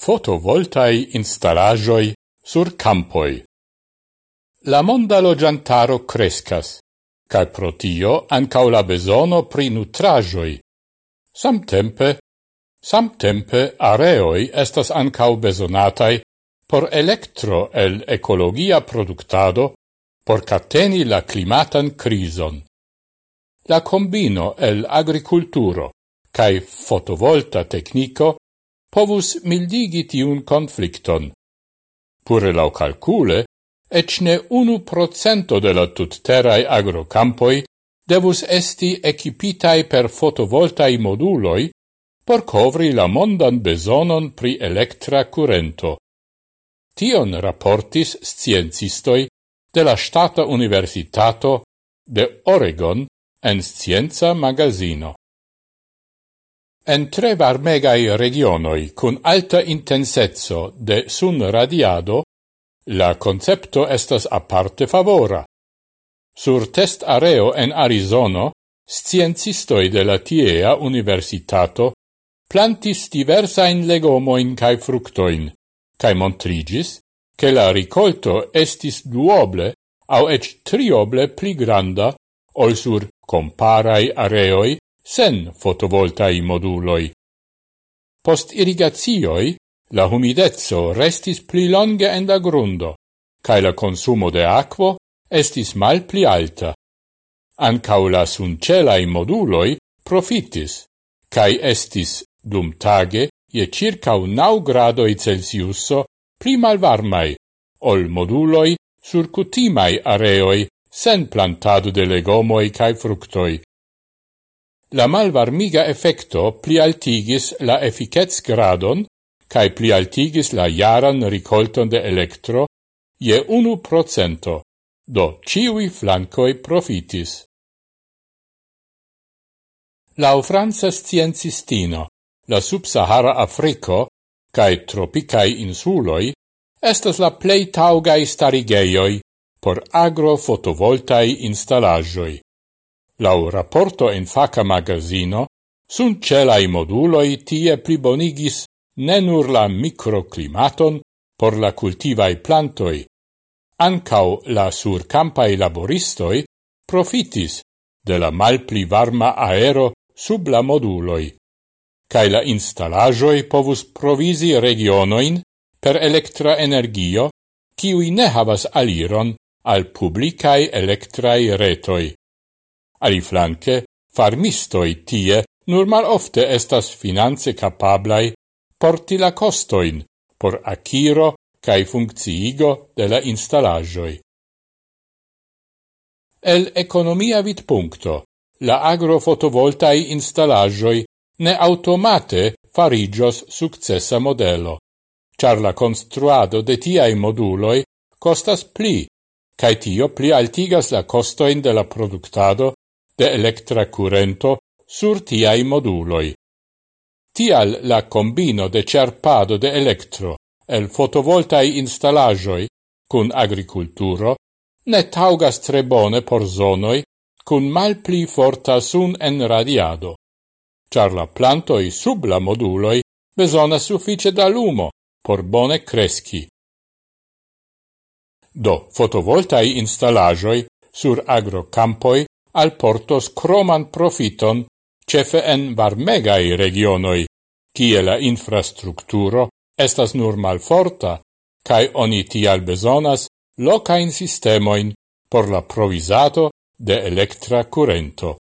fotovoltai installajoi sur campoi. La monda logiantaro crescas, cae protio ancau la besono pri nutrajoi. Samtempe, samtempe areoi estas ancau besonatai por electro el ecologia productado por cateni la climatan crison. La combino el agriculturo cae fotovolta tecnico povus mildigi tiun conflicton. Pure lau calcule, ecne unu procento de la tutterai agrocampoi devus esti equipitai per fotovoltai moduloi por covri la mondan besonon pri electra curento. Tion rapportis sciencistoi de la Stata Universitato de Oregon en Scienza Magazino. En tre varmegai regionoi cun alta intensezzo de sun radiado, la concepto estas aparte favora. Sur test areo en Arizono, sciencistoi de la tiea universitato plantis diversain legomoin cae fructoin, cae montrigis che la ricolto estis duoble au ec trioble pli granda ol sur comparai areoi sen fotovoltai moduloi. Post irrigazioi, la humidezzo restis pli longe en la grundo, cae la consumo de aquo estis mal pli alta. Ancau la suncelai moduloi profitis, cae estis dum tage je circa un nau gradoi Celsiuso pli malvarmai, ol moduloi sur cutimai areoi sen plantado de legomoi cae fructoi. La malvarmiga effecto plialtigis la efficets gradon cae plialtigis la jaran ricolton de electro je unu procento, do ciui flancoi profitis. Lau Franza sciencistino, la subsahara Africo cae tropicae insuloi estas la plei taugai starigeioi por agrofotovoltai installagioi. Lau rapporto en faca magazino, sun celai moduloi tie plibonigis ne nur la microclimaton por la cultivae plantoi, ancau la surcampai laboristoi profitis de la malpli varma aero sub la moduloi, Cai la installajoi povus provisi regionoin per electra energio, ciui ne havas aliron al publicae electrae retoi. Aliflanque, farmistoi tie nur mal ofte estas finance capablai porti la costoin por aciro cae funcciigo de la installagioi. El economia vidpuncto, la agrofotovoltai installagioi ne automate farigios successa modelo, char la construado de tiai moduloi costas pli, cae tio pli altigas la costoin de la productado de electra curento sur tiai moduloi. Tial la combino de cerpado de electro el fotovoltai installajoi cun agriculturo ne taugas tre bone por zonoi cun malpli forta sun en radiado, char la plantoi sub la moduloi besona suffice da lumo por bone cresci. Do, fotovoltai installajoi sur agrocampoi al portos croman profiton cefe en varmegai regionoi, cie la infrastrukturo estas nur malforta, cae oni tial besonas locain sistemoin por la provisato de electra curento.